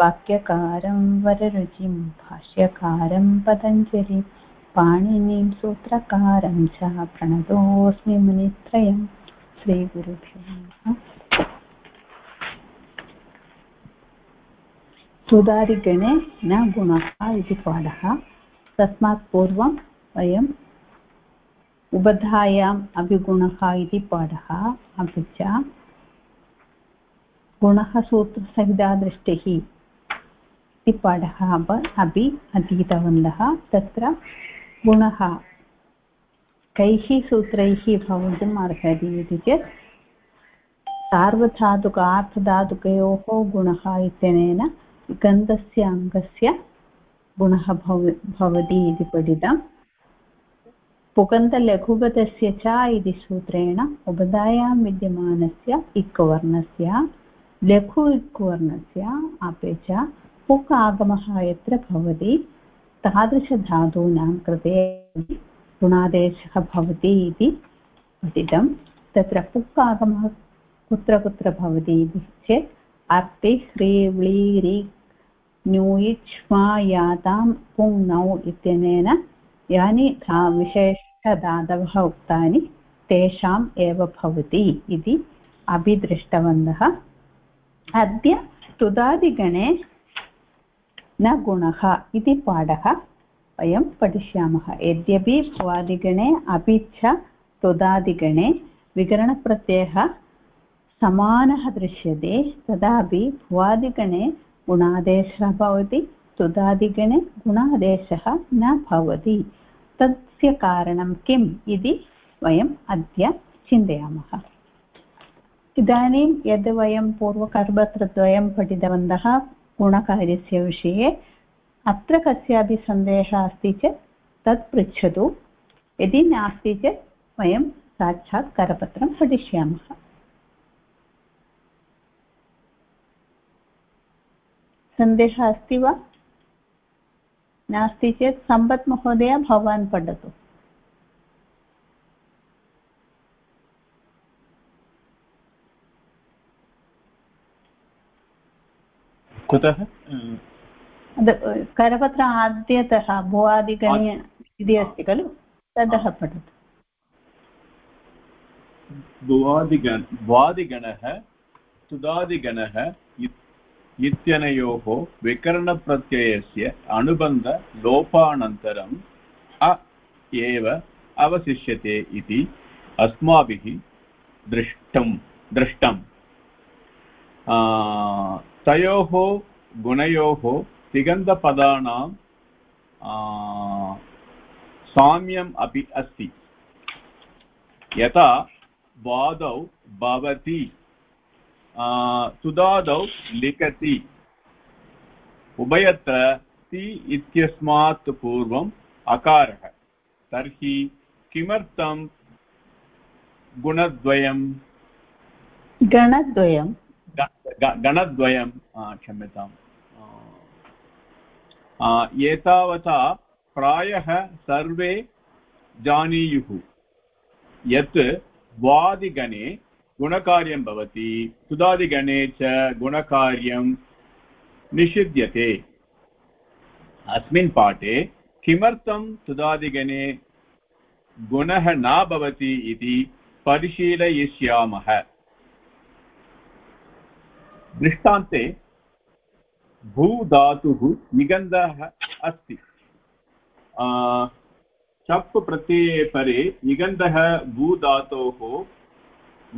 वाक्यकारं वररुचिं, भाष्यकारं पतञ्जलिं, पाणिनीं सूत्रकारं च प्रणतोऽस्मि मुनित्रयं। श्रीगुरुभ्यो नमः। सुधारिगणे न गुणः इति पाठः। तस्मात् पूर्वं वयम् उबधायाम् अभिगुणः इति पाठः अपि च। गुणः सूत्रसहिता दृष्टिः इति पाठः अपि अधीतवन्तः तत्र गुणः। कैः सूत्रैः भवितुम् अर्हति इति चेत् सार्वधातुक आर्थधातुकयोः गुणः इत्यनेन गन्धस्य अङ्गस्य गुणः भव, भवति इति पठितम् पुगन्तलघुगतस्य च इति सूत्रेण उपधायां विद्यमानस्य इक्वर्णस्य लघु इक्वर्णस्य अपि च पुक् आगमः यत्र भवति। तादृशधातूनां कृते गुणादेशः भवति इति पठितं। तत्र पुक् आगमः कुत्र कुत्र भवति इति चेत् अर्ति ह्री व्ली रि न्यूयिच्मा यातां पुङ्नौ इत्यनेन यानि विशेषधातवः उक्तानि तेषाम् एव भवति इति अपि दृष्टवन्तः अद्य स्तुतादिगणे न गुणः इति पाठः वयं पठिष्यामः. यद्यपि भ्वादिगणे अपि च स्तुतादिगणे विकरणप्रत्ययः समानः दृश्यते तथापि भुवादिगणे गुणादेशः भवति स्तुतादिगणे गुणादेशः न भवति. तस्य कारणं किम् इति वयम् अद्य चिन्तयामः. इदानीं यद् वयं पूर्वकर्मत्रद्वयं पठितवन्तः गुणकार्यस्य विषये अत्र कस्यापि सन्देहः अस्ति चेत् तत् पृच्छतु। यदि नास्ति चेत् वयं साक्षात् करपत्रं पठिष्यामः। सन्देहः अस्ति वा? नास्ति चेत् सम्पत् महोदय, भवान् पठतु। कुतः? करपत्र आद्यतः भुवादिगणे इति अस्ति खलु? ततः पठतु। भुवादिगण भुवादिगणः सुदादिगणः इत्यनयोः विकरणप्रत्ययस्य अनुबन्धलोपानन्तरम् अ एव अवशिष्यते इति अस्माभिः दृष्टं दृष्टम्। तयोः गुणयोः तिगन्तपदानां साम्यम् अपि अस्ति। यथा वादौ भवति सुदादौ लिखति। उभयत्र ति इत्यस्मात् पूर्वम् अकारः। तर्हि किमर्थं गुणद्वयं गणद्वयं गणद्वयं क्षम्यताम्। एतावता प्रायः सर्वे जानीयुः। यत् वादिगणे गुणकार्यं भवति सुधादिगणे च गुणकार्यं निषिध्यते। अस्मिन् पाठे किमर्थं सुधादिगणे गुणः न भवति इति परिशीलयिष्यामः। दृष्टान्ते भूधातुः निगन्धः अस्ति। चप् प्रत्यये परे निगन्धः भूधातोः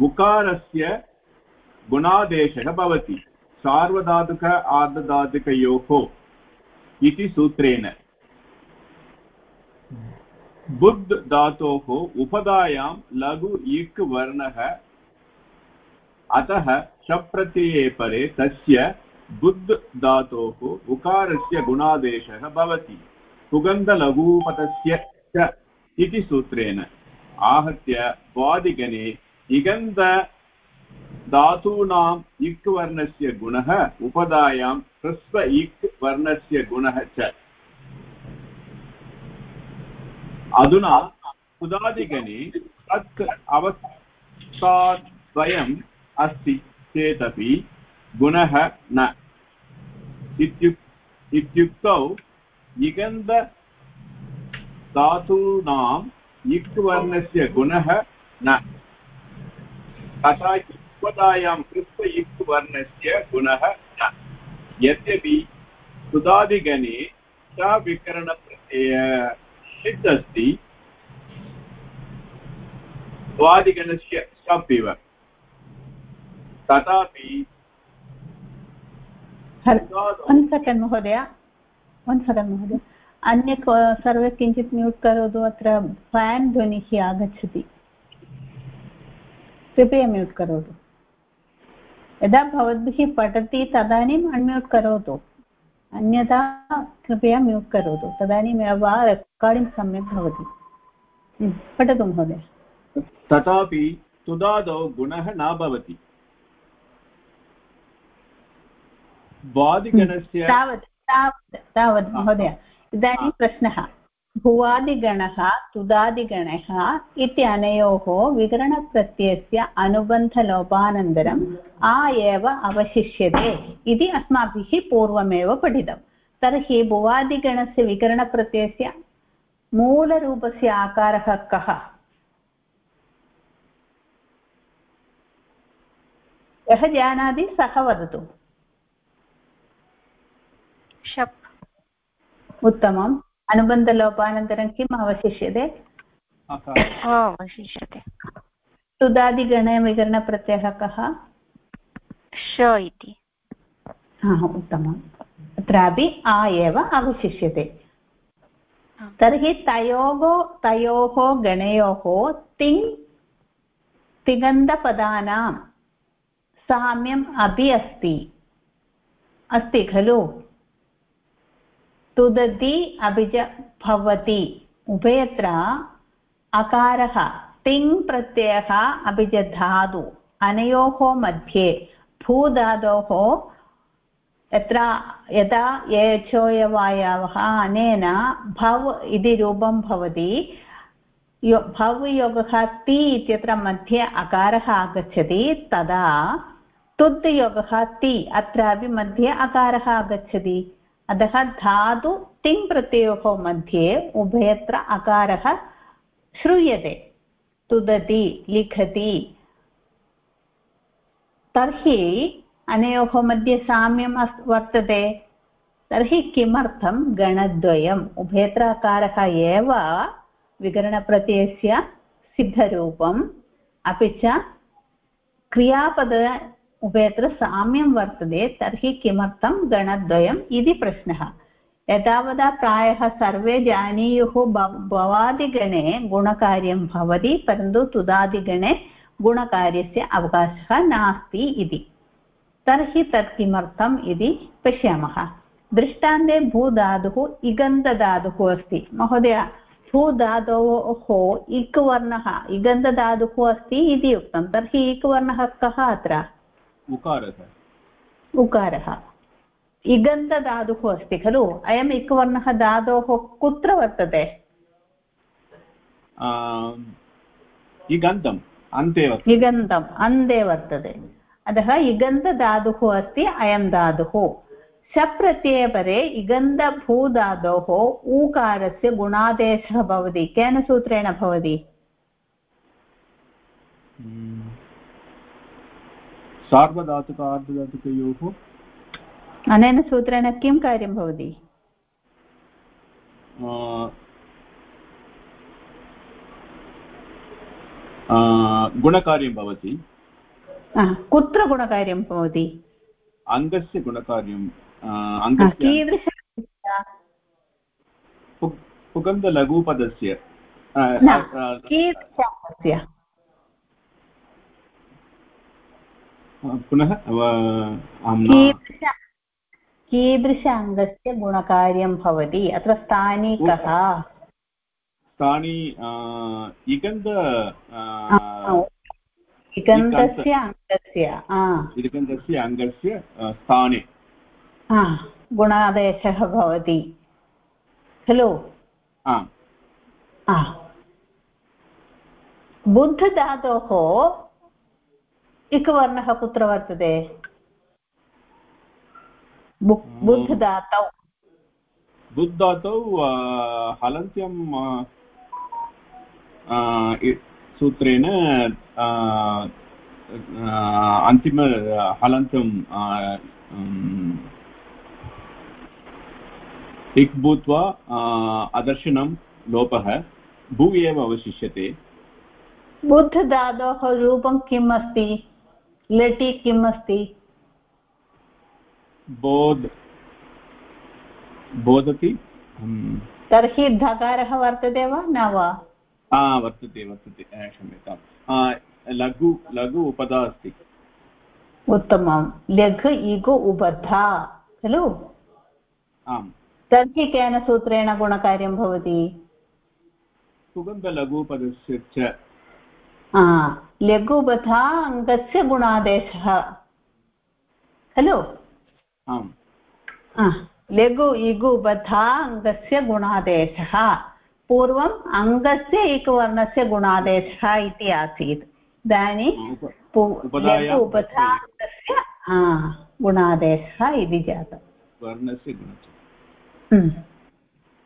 उकारस्य गुणादेशः भवति। सार्वधातुक आर्धधातुकयोः इति सूत्रेण। बुद् धातोः उपधायां लघु इक् वर्णः अतः शप्रत्यये परे तस्य बुद् धातोः उकारस्य गुणादेशः भवति। सुगन्धलघुपथस्य च इति सूत्रेण आहत्य वादिगणे इगन्ध धातूनाम् इक् वर्णस्य गुणः उपधायां ह्रस्व इक् वर्णस्य गुणः च। अधुना उदादिगणे तत् अवस्थाद्वयम् अस्ति चेदपि गुणः न इत्युक्तौ इगन्ध धातूनाम् इक् वर्णस्य गुणः न तथा उपदायां कृत्व इक् वर्णस्य गुणः न यद्यपि सुदादिगणे च विकरणप्रत्यय षित् अस्ति द्वादिगणस्य शप् इव तथापि वन् सेकेण्ड् महोदय. वन् सेकेण्ड् महोदय. अन्य सर्वे किञ्चित् म्यूट् करोतु. अत्र फेन् ध्वनिः आगच्छति. कृपया म्यूट् करोतु. यदा भवद्भिः पठति तदानीम् अन्म्यूट् करोतु. अन्यथा कृपया म्यूट् करोतु. तदानीमेव रेकार्डिङ्ग् सम्यक् भवति. पठतु महोदय. तथापि तुदादौ गुणः न भवति. वादिगणस्य तावत् तावत् तावत् महोदय इदानीं प्रश्नः भुवादिगणः तुदादिगणः इत्यनयोः विकरणप्रत्ययस्य अनुबन्धलोपानन्तरम् आ एव अवशिष्यते इति अस्माभिः पूर्वमेव पठितं तर्हि भुवादिगणस्य विकरणप्रत्ययस्य मूलरूपस्य आकारः कः यः जानाति सः वदतु शप् उत्तमम् अनुबन्धलोपानन्तरं किम् अवशिष्यते अवशिष्यते सुदादिगणे विकरणप्रत्ययः कः श इति उत्तमम् अत्रापि आ एव अवशिष्यते तर्हि तयोः तयोः गणयोः तिङ् तिगन्धपदानां साम्यम् अपि अस्ति अस्ति खलु तुदति अपि च भवति। उभयत्र अकारः, तिङ् प्रत्ययः अपि च धातु अनयोः मध्ये, भूधातोः यत्र, यदा एचोयवायावः अनेन भव् इति रूपं भवति। यो, भव् योगः ति इत्यत्र मध्ये अकारः आगच्छति। तदा तुद् योगः ति, अत्रापि मध्ये अकारः आगच्छति। अतः धातु तिङ् प्रत्ययोः मध्ये उभयत्र अकारः श्रूयते। तुदति, लिखति। तर्हि अनयोः मध्ये साम्यम् अस्, वर्तते। तर्हि किमर्थं गणद्वयम्? उभयत्र अकारः एव विकरणप्रत्ययस्य सिद्धरूपम्। अपि च क्रियापद उभयत्र साम्यं वर्तते, तर्हि किमर्थं गणद्वयम् इति प्रश्नः। एतावता प्रायः सर्वे जानीयुः भवादिगणे गुणकार्यं भवति, परन्तु तुदादिगणे गुणकार्यस्य अवकाशः नास्ति इति। तर्हि तत् किमर्थम् इति पश्यामः। दृष्टान्ते भूधातुः इगन्धधातुः अस्ति। महोदय, भूधातोः इक् वर्णः इगन्धधातुः अस्ति इति उक्तं। तर्हि इक् वर्णः कः अत्र? उकारः उकारः इगन्धधातुः अस्ति खलु अयम् इकवर्णः धातोः कुत्र वर्तते इगन्तम् अन्ते इगन्तम् अन्ते वर्तते अतः इगन्धधातुः अस्ति अयं धातुः शप्रत्ययपरे इगन्धभूधातोः ऊकारस्य गुणादेशः भवति केन सूत्रेण भवति हम्म। सार्वधातुक आर्धधातुकयोः अनेन सूत्रेण किं कार्यं भवति? गुणकार्यं भवति। कुत्र गुणकार्यं भवति? अङ्गस्य गुणकार्यं कीदृश पुगन्धलघुपदस्य पुनः कीदृश अङ्गस्य गुणकार्यं भवति? अत्र स्थानी कः स्थानि इगन्ध इगन्धस्य अङ्गस्य इगन्धस्य अङ्गस्य स्थाने। गुणादेशः भवति। खलु? बुद्धधातोः इकवर्णः कुत्र वर्तते बुद्धधातौ बुद्धातौ हलन्त्यं सूत्रेण अन्तिम हलन्तं इक् भूत्वा अदर्शनं लोपः भू एव अवशिष्यते बुद्धधातोः रूपं किम् अस्ति लटि किम् अस्ति बोध्। बोधति? तर्हि धकारः वर्तते वा न वा? वर्तते वर्तते। क्षम्यतां लघु लघु उपधा अस्ति। उत्तमं लघु इगु उबद्धा खलु? आम्। तर्हि केन सूत्रेण गुणकार्यं भवति? सुगन्धलघुपदस्य च लघुबधा अङ्गस्य गुणादेशः खलु लघु इगु बधा अङ्गस्य गुणादेशः पूर्वम् अङ्गस्य एकवर्णस्य गुणादेशः इति आसीत् इदानीं लघु उपधा अङ्गस्य गुणादेशः इति जातम्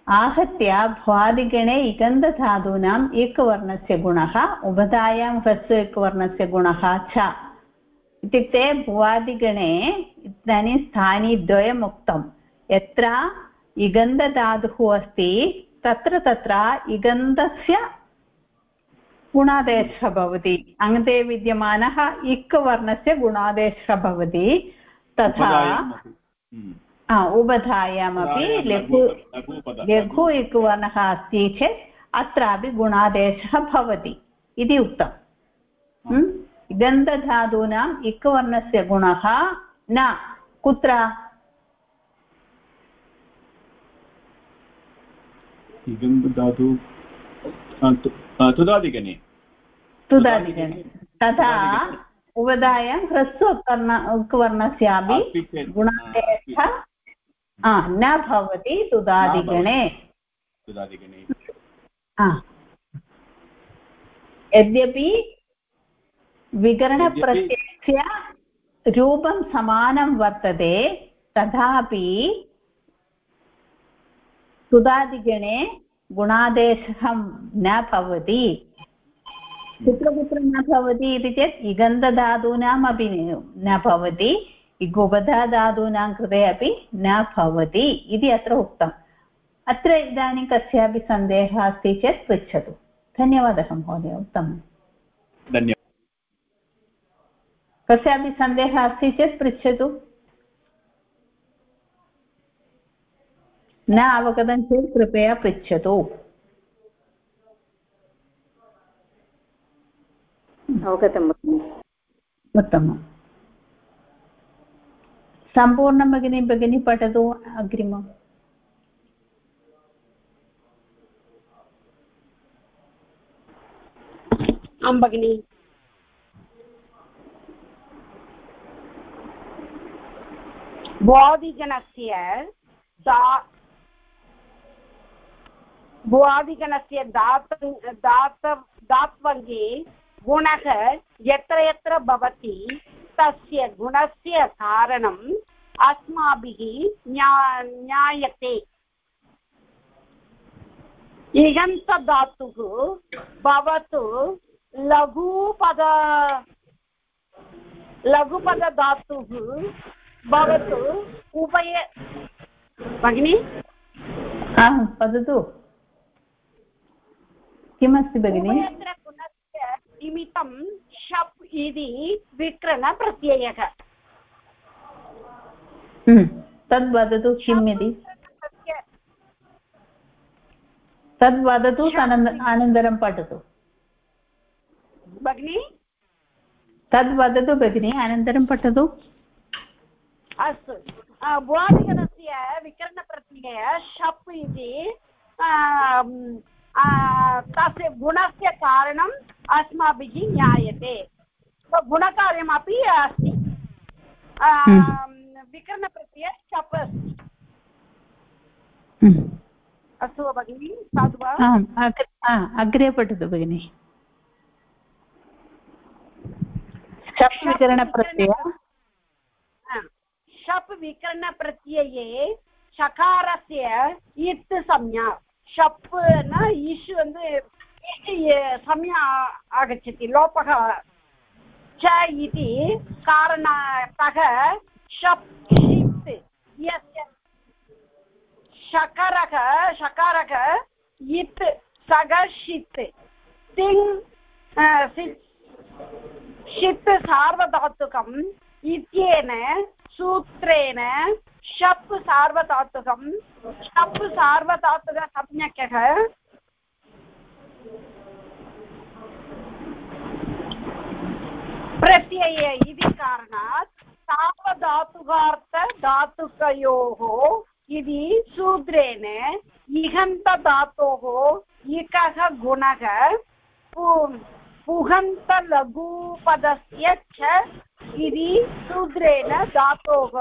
आहत्य भ्वादिगणे इगन्धधातूनाम् एकवर्णस्य गुणः उभधायां ह्रस्व एकवर्णस्य गुणः च। इत्युक्ते भुवादिगणे इदानीं स्थानीद्वयम् उक्तं यत्र इगन्धधातुः अस्ति, तत्र तत्र इगन्धस्य गुणादेशः भवति। अङ्गे विद्यमानः इक् वर्णस्य गुणादेशः भवति। तथा उबधायामपि लघु लघु इकुवर्णः अस्ति चेत् अत्रापि गुणादेशः भवति इति उक्तम् गन्धधातूनाम् इकवर्णस्य गुणः न। कुत्र? धातु तुदादिगणे। तुदादिगणे। तथा उवदायां ह्रस्वकर्ण वर्णस्यापि गुणादेशः न भवति सुदादिगणे यद्यपि विकरणप्रत्ययस्य रूपं समानं वर्तते तथापि सुदादिगणे गुणादेशः न भवति कुत्र कुत्र न भवति इति चेत् इगन्धधातूनामपि न भवति इगुबधाधातूनां कृते अपि न भवति इति अत्र उक्तम्। अत्र इदानीं कस्यापि सन्देहः अस्ति चेत् पृच्छतु। धन्यवादः महोदय उत्तमम्। धन्यवादः। कस्यापि सन्देहः अस्ति चेत् पृच्छतु। न अवगतं चेत् कृपया पृच्छतु। अवगतम् उत्तमम्। सम्पूर्णं भगिनी भगिनी पठतु अग्रिमम् आं भगिनि भुवादिगणस्य दा भुवादिगणस्य दात दात दात्वङ्गे गुणः यत्र यत्र भवति तस्य गुणस्य कारणम् अस्माभिः ज्ञा ज्ञायते इगन्तधातुः भवतु लघुपद लघुपदधातुः भवतु उभय भगिनि? वदतु। किमस्ति भगिनि? निमित्तं शप् इति विक्रणप्रत्ययः हम्म, तद् वदतु किम् इति? तद् वदतु अनन्तरं पठतु। भगिनि? तद् वदतु भगिनि अनन्तरं पठतु। अस्तु। भुवादिगणस्य विकरणप्रत्यय शप् इति तस्य गुणस्य कारणम् अस्माभिः ज्ञायते गुणकार्यमपि अस्ति विकरणप्रत्यय शप् अस्ति अस्तु वा भगिनि साधु वा अग्रे पठतु भगिनि शप् विकरणप्रत्यय शप् विकरणप्रत्यये शकारस्य इत् संज्ञा शप् न इष् வந்து संज्ञा आगच्छति। लोपः च इति कारणतः शप् षित् यस्य शकारः शकारः इत् सग षित् तिङ् षित् सार्वधातुकम् इत्येन सूत्रेण शप् सार्वधातुकं शप् सार्वधातुकसंज्ञकः प्रत्यय इति कारणात् सार्वधातुकार्थधातुकयोः इति सूत्रेण इहन्तधातोः इकः गुणः पुहन्तलघुपदस्य च इति सूत्रेण धातोः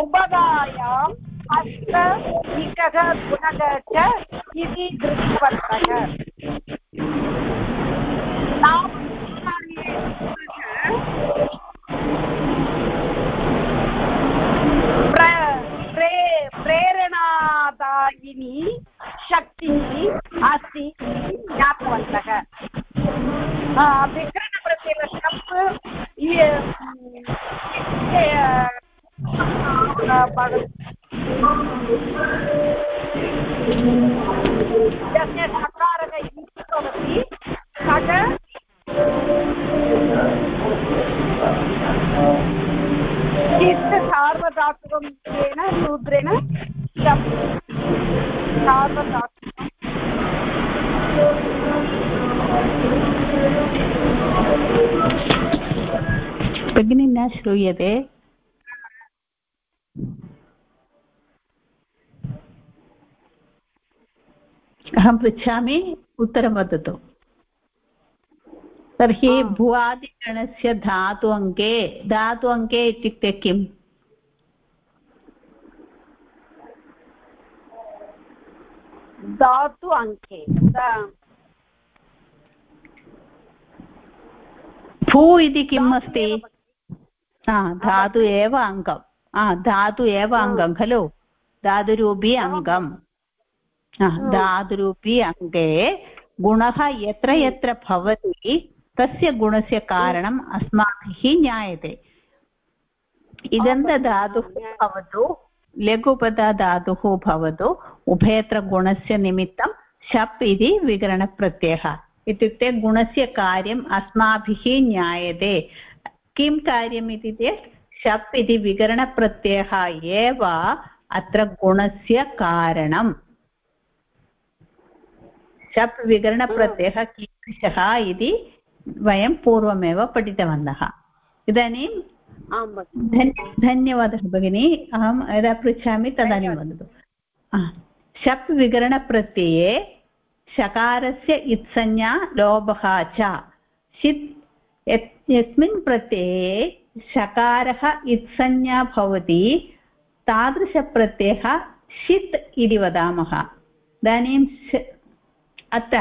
उपधायाम् अष्ट इकः गुणः च इति दृष्टवन्तः प्रेरणादायिनी शक्तिः अस्ति ज्ञातवन्तः विकरणप्रत्ययः पृच्छामि उत्तरं वदतु। तर्हि भुवादिगणस्य धातु अङ्के धातु अङ्के इत्युक्ते किम्? धातु अङ्के भू इति किम् अस्ति? धातु एव अङ्गं धातु एव अङ्गं खलु? धातुरूपी अङ्गम्। धातुरूपी अङ्गे गुणः यत्र यत्र भवति तस्य गुणस्य कारणम् अस्माभिः ज्ञायते इगन्धधातुः भवतु लघुपदधातुः भवतु उभयत्र गुणस्य निमित्तं शप् इति विकरणप्रत्ययः इत्युक्ते गुणस्य कार्यम् अस्माभिः ज्ञायते किं कार्यम् इति चेत् शप् इति विकरणप्रत्ययः एव अत्र गुणस्य कारणम् शप् विकरणप्रत्ययः कीदृशः इति वयं पूर्वमेव पठितवन्तः। इदानीं धन्यवादः भगिनी। अहं यदा पृच्छामि तदानीं वदतु। शप् विकरणप्रत्यये शकारस्य इत्संज्ञा लोभः च। षित् यस्मिन् प्रत्यये शकारः इत्संज्ञा भवति तादृशप्रत्ययः षित् इति वदामः। इदानीं अत्र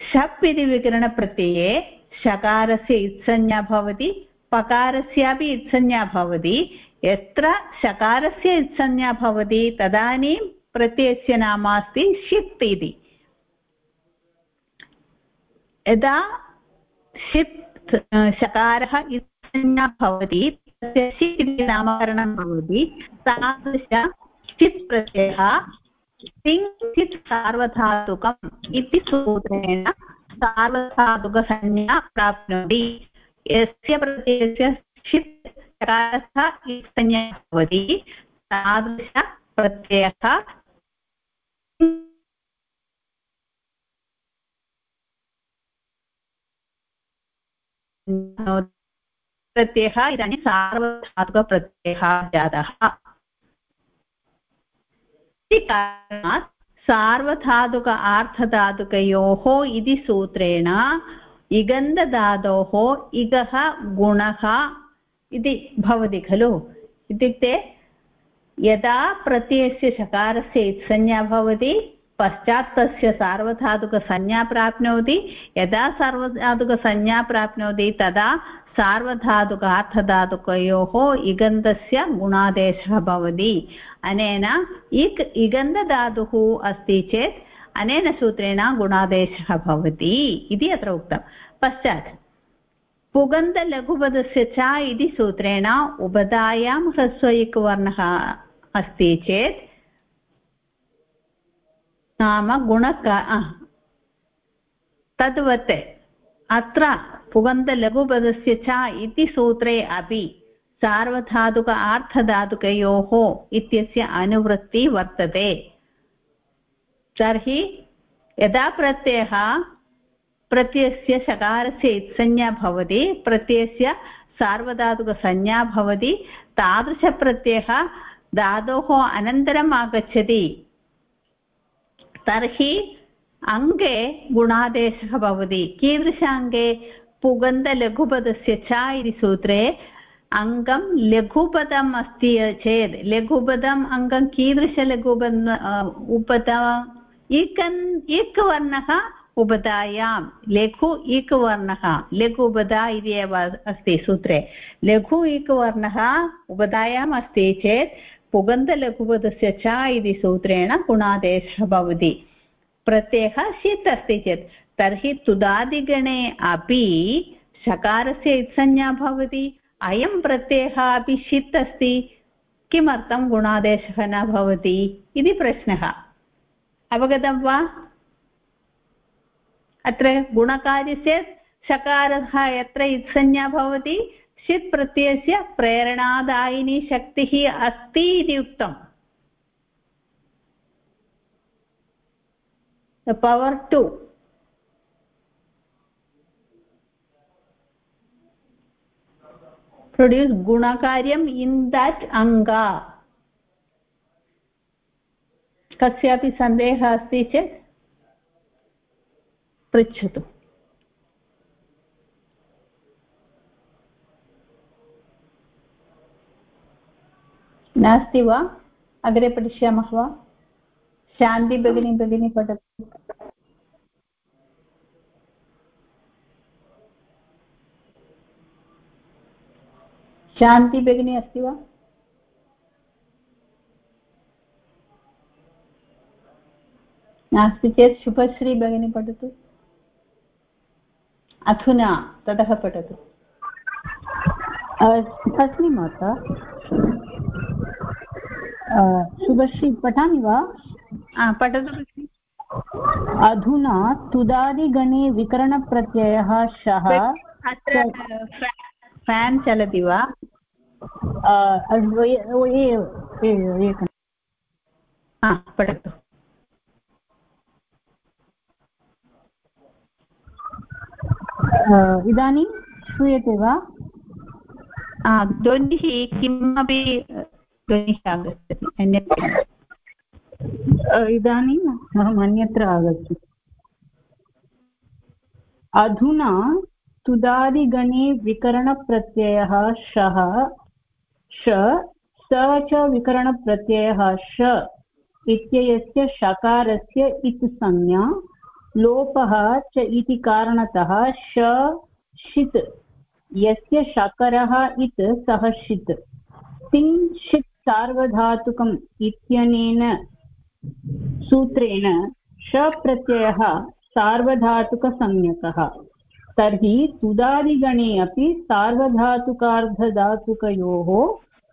शप् इति विकरणप्रत्यये शकारस्य इत्संज्ञा भवति, पकारस्यापि इत्संज्ञा भवति। यत्र शकारस्य इत्संज्ञा भवति, तदानीं प्रत्ययस्य नाम अस्ति षित् इति। यदा षित् शकारः इत्संज्ञा भवति, तस्य षित् इति नामकरणं भवति, तादृश षित् प्रत्ययः किञ्चित् सार्वधातुकम् इति सूत्रेण सार्वधातुकसंज्ञा प्राप्नोति। यस्य प्रत्ययस्य षित् संज्ञा भवति तादृशप्रत्ययः प्रत्ययः इदानीं सार्वधातुकप्रत्ययः जातः। इति कारणात् सार्वधातुक आर्थधातुकयोः इति सूत्रेण इगन्धधातोः इगः गुणः इति भवति खलु। इत्युक्ते यदा प्रत्ययस्य शकारस्य इत्संज्ञा भवति, पश्चात् तस्य सार्वधातुकसंज्ञा प्राप्नोति। यदा सार्वधातुकसंज्ञा प्राप्नोति, तदा सार्वधातुक अर्थधातुकयोः इगन्धस्य गुणादेशः भवति। अनेन इक् इगन्धधातुः अस्ति चेत् अनेन सूत्रेण गुणादेशः भवति इति अत्र उक्तं। पश्चात् पुगन्धलघुपदस्य च इति सूत्रेण उपधायां ह्रस्वयुक्वर्णः अस्ति चेत् नाम गुणक तद्वत् अत्र पुगन्धलघुपदस्य च इति सूत्रे अपि सार्वधातुक आर्थधातुकयोः इत्यस्य अनुवृत्ति वर्तते। तर्हि यदा प्रत्ययः प्रत्ययस्य शकारस्य इत्संज्ञा भवति, प्रत्ययस्य सार्वधातुकसंज्ञा भवति, तादृशप्रत्ययः धातोः अनन्तरम् आगच्छति। तर्हि अङ्गे गुणादेशः भवति। कीदृश अङ्गे? पुगन्धलघुपदस्य च इति सूत्रे अङ्गं लघुपदम् अस्ति चेत् लघुपदम् अङ्गं कीदृशलघुपद उपदम् इकन् इक् वर्णः उपधायां लघु इक् वर्णः लघु उपधा इति एव अस्ति सूत्रे। लघु इक् वर्णः उपधायाम् अस्ति चेत् पुगन्धलघुपदस्य च इति सूत्रेण गुणादेशः भवति। प्रत्ययः षित् अस्ति चेत्। तर्हि तुदादिगणे अपि शकारस्य इत्संज्ञा भवति। अयं प्रत्ययः अपि षित् अस्ति। किमर्थं गुणादेशः न भवति इति प्रश्नः। अवगतं वा? अत्र गुणकार्यस्य शकारः यत्र इत्संज्ञा भवति, षित् प्रत्ययस्य प्रेरणादायिनी शक्तिः अस्ति इति उक्तम्। पवर् टु produce गुणकार्यम् इन् दट् अङ्गा कस्यापि सन्देहः अस्ति चेत् पृच्छतु नास्ति वा अग्रे पठिष्यामः वा शान्ति भगिनी भगिनी पठतु शान्ति भगिनी अस्ति वा? नास्ति चेत् शुभश्री भगिनी पठतु। अधुना ततः पठतु। अस्मि माता शुभश्री पठामि वा? पठतु अधुना तुदादिगणे विकरणप्रत्ययः शः फेन् चलति वा? पठतु इदानीं श्रूयते वा? ध्वनिः किमपि ध्वनिः आगच्छति अन्यत् इदानीम् अहम् अन्यत्र आगच्छति। अधुना तुदादिगणे विकरणप्रत्ययः शः श, स च विकरणप्रत्ययः श इत्ययस्य शकारस्य इत् संज्ञा लोपः च इति कारणतः श, षित्, यस्य शकरः इत् सः षित्। तिङ् सार्वधातुकम् इत्यनेन सूत्रेण शप्रत्ययः सार्वधातुकसंज्ञकः। तर्हि सुदादिगणे अपि सार्वधातुकार्धधातुकयोः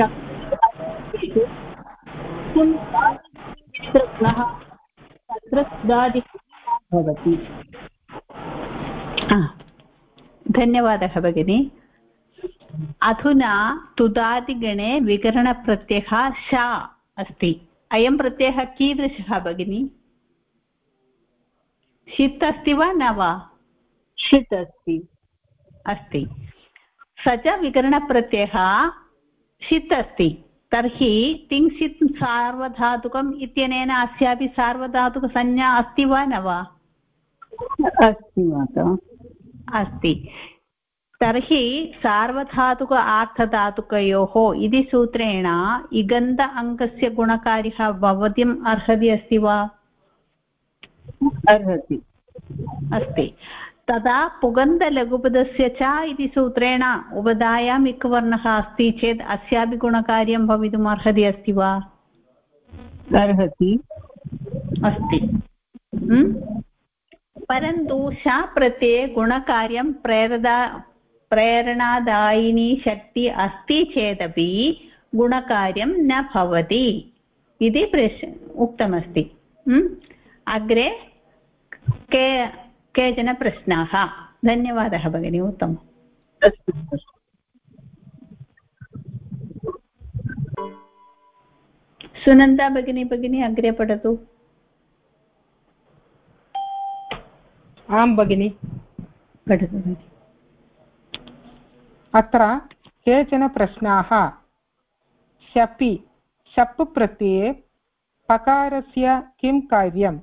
किं गुणः तत्र सुधादिगुणः भवति धन्यवादः भगिनी। अधुना तुदादिगणे विकरणप्रत्ययः शा अस्ति। अयं प्रत्ययः कीदृशः भगिनी? षित् अस्ति वा न वा? षित् अस्ति। अस्ति। स च विकरणप्रत्ययः षित् अस्ति तर्हि तिङ्क्षित् सार्वधातुकम् इत्यनेन अस्यापि सार्वधातुकसंज्ञा अस्ति वा न वा? अस्ति माता अस्ति। तर्हि सार्वधातुक आर्थधातुकयोः इति सूत्रेण इगन्ध अङ्कस्य गुणकार्यः भवतीम् अर्हति अस्ति वा? अर्हति। अस्ति। तदा पुगन्धलघुपदस्य च इति सूत्रेण उपधायाम् इक्वर्णः अस्ति चेत् अस्यापि गुणकार्यं भवितुम् अर्हति अस्ति वा? अर्हति। अस्ति। परन्तु शा प्रत्यये गुणकार्यं प्रेरदा प्रेरणादायिनी शक्ति अस्ति चेदपि गुणकार्यं न भवति इति प्रश् उक्तमस्ति। अग्रे के केचन प्रश्नाः धन्यवादः भगिनी उत्तमम्। अस्तु। सुनन्दा भगिनी भगिनी अग्रे पठतु। आं भगिनि। पठतु भगिनि। अत्र केचन प्रश्नाः। शपि शप् प्रत्यये पकारस्य किं कार्यं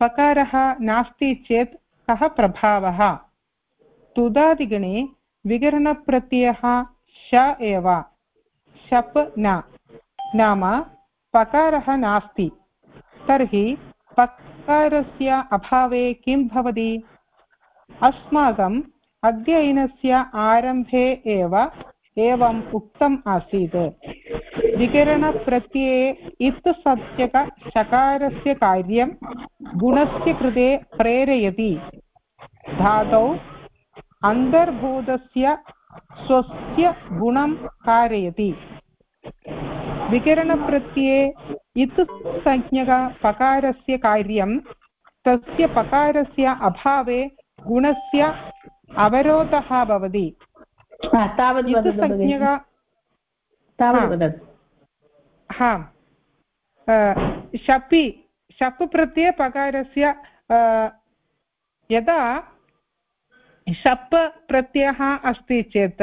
पकारः नास्ति चेत् कः प्रभावः? तुदादिगणे विकरणप्रत्ययः श एव। शप् न। नाम पकारः नास्ति। तर्हि पकारस्य अभावे किं भवति? अस्माकम् अध्ययनस्य आरम्भे एव एवम् उक्तम् आसीत्। विकरणप्रत्यये इत् सत्यकशकारस्य कार्यं गुणस्य कृते प्रेरयति। धातौ अन्तर्भूतस्य स्वस्य गुणं कारयति। विकरणप्रत्यये इत् संज्ञकपकारस्य कार्यं तस्य पकारस्य अभावे गुणस्य अवरोधः भवति। तावत् तावत् वदतु हा. शपि शप् प्रत्यये पकारस्य यदा शप् प्रत्ययः अस्ति चेत्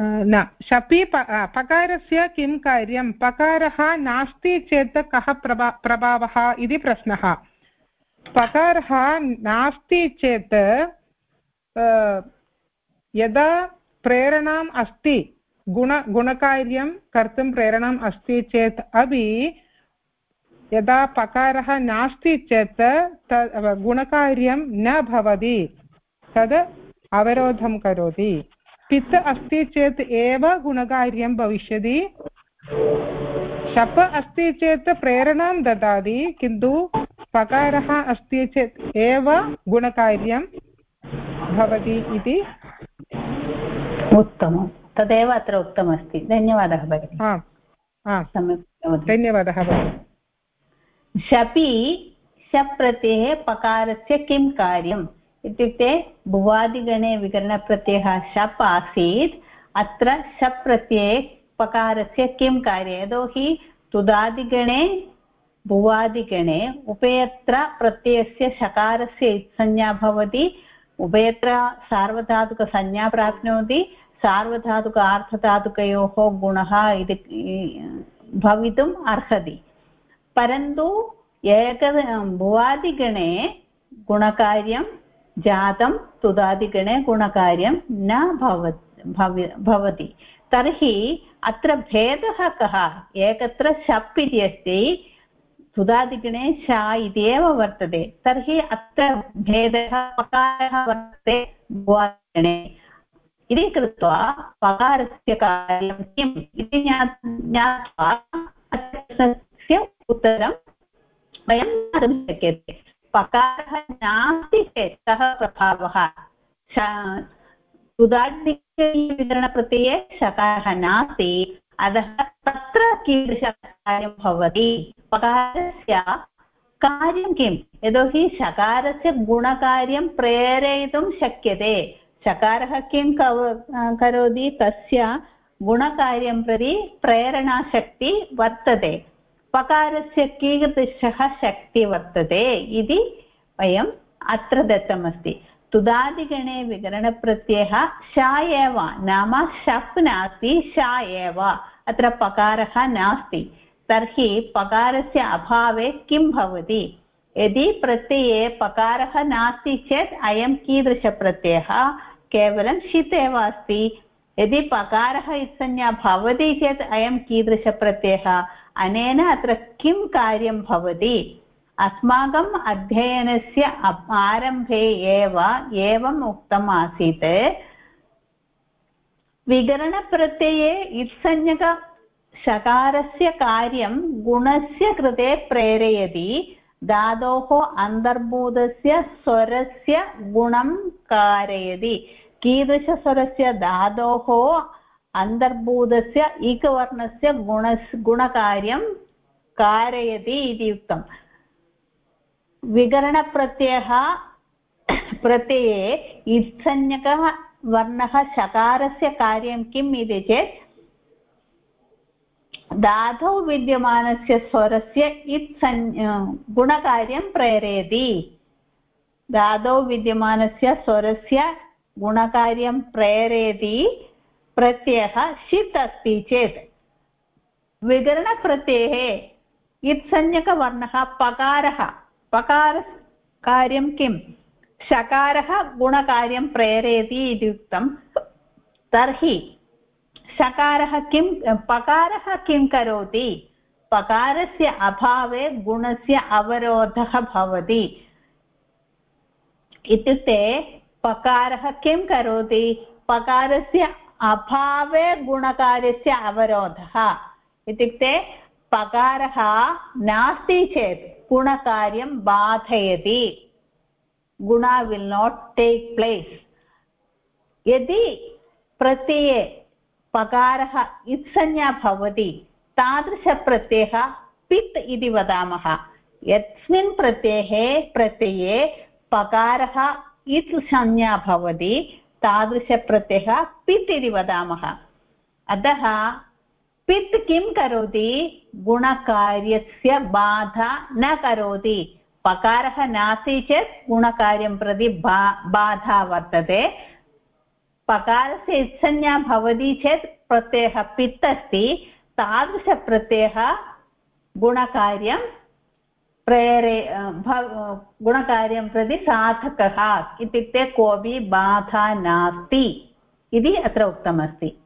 न शपि पकारस्य किं कार्यं? पकारः नास्ति चेत् कः प्रभा प्रभावः इति प्रश्नः. पकारः नास्ति चेत् यदा प्रेरणाम् अस्ति गुण गुणकार्यं कर्तुं प्रेरणाम् अस्ति चेत् अपि यदा पकारः नास्ति चेत् गुणकार्यं न भवति तद् अवरोधं करोति पित् अस्ति चेत् एव गुणकार्यं भविष्यति शप अस्ति चेत् प्रेरणां ददाति किन्तु पकारः अस्ति चेत् एव गुणकार्यं भवति इति उत्तमं। तदेव अत्र उक्तमस्ति धन्यवादः भगिनि। सम्यक् धन्यवादः भगिनि। शपि शप् प्रत्यये पकारस्य किं कार्यम्? इत्युक्ते भुवादिगणे विकरणप्रत्ययः शप् आसीत् अत्र शप् प्रत्यये पकारस्य किं कार्यं? यतोहि तुदादिगणे भुवादिगणे उभयत्र प्रत्ययस्य शकारस्य संज्ञा भवति। उभयत्र सार्वधातुकसंज्ञा प्राप्नोति सार्वधातुक आर्थधातुकयोः गुणः इति भवितुम् अर्हति। परन्तु एक भुवादिगणे गुणकार्यं, जातं तुदादिगणे गुणकार्यं न भवति। तर्हि अत्र भेदः कः? एकत्र शप् इति अस्ति तुदादिगणे श इति एव वर्तते। तर्हि अत्र भेदः पकारः वर्तते भुवादिगणे। इति कृत्वा पकारस्य कार्यं किम् इति ज्ञात्वा उत्तरं वयं दातुं शक्यते। पकारः नास्ति चेत् कः प्रभावः? उदात्मिकविकरणप्रत्यये शकारः नास्ति। अतः तत्र कीदृशकार्यं भवति? पकारस्य कार्यं किं यतोहि शकारस्य गुणकार्यं प्रेरयितुं शक्यते। शकारः किं करोति? तस्य गुणकार्यं प्रति प्रेरणाशक्ति वर्तते। पकारस्य कीदृशः शक्ति वर्तते इति वयम् अत्र दत्तमस्ति। तुदादिगणे विकरणप्रत्ययः श एव। नाम शप् नास्ति श एव। अत्र पकारः नास्ति। तर्हि पकारस्य अभावे किं भवति? यदि प्रत्यये पकारः नास्ति चेत् अयं कीदृशप्रत्ययः? केवलं षित् एव अस्ति। यदि पकारः इत्संज्ञा भवति चेत् अयं कीदृशप्रत्ययः? अनेन अत्र किं कार्यं भवति? अस्माकम् अध्ययनस्य आरम्भे एव एवम् उक्तम् आसीत्। विकरणप्रत्यये इत्संज्ञकशकारस्य कार्यं गुणस्य कृते प्रेरयति, धातोः अन्तर्भूतस्य स्वरस्य गुणं कारयति। कीदृशस्वरस्य? धातोः अन्तर्भूतस्य इकवर्णस्य गुणस्, गुणकार्यं कारयति इति उक्तम् विकरणप्रत्ययः प्रत्यये इत्संज्ञकः वर्णः शकारस्य कार्यं किम् इति चेत् धातौ विद्यमानस्य स्वरस्य इत् गुणकार्यं प्रेरयति। धातौ विद्यमानस्य स्वरस्य गुणकार्यं प्रेरयति प्रत्ययः षित् अस्ति चेत्। विकरणप्रत्यये इत्संज्ञकवर्णः पकारः। पकारकार्यं किं शकारः गुणकार्यं प्रेरयति इति उक्तं. तर्हि शकारः किं, पकारः किं करोति? पकारस्य अभावे गुणस्य अवरोधः भवति. इत्युक्ते, पकारः किं करोति? पकारस्य अभावे गुणकार्यस्य अवरोधः. इत्युक्ते, पकारः नास्ति चेत् गुणकार्यं बाधयति. गुणा विल् नाट् टेक् प्लेस् यदि प्रत्यये पकारः इत्संज्ञा भवति, तादृशप्रत्ययः पित् इति वदामः. यस्मिन् प्रत्यये प्रत्यये पकारः इत् संज्ञा भवति, तादृशप्रत्ययः पित् इति वदामः. अतः पित् किं करोति? गुणकार्यस्य बाधा न करोति. पकारः नास्ति चेत् गुणकार्यं प्रति बा, बाधा वर्तते। पकारस्य इत्संज्ञा भवति चेत् प्रत्ययः पित् अस्ति। तादृशप्रत्ययः गुणकार्यं प्रेरे गुणकार्यं प्रति साधकः इत्युक्ते कोऽपि बाधा नास्ति इति अत्र उक्तमस्ति।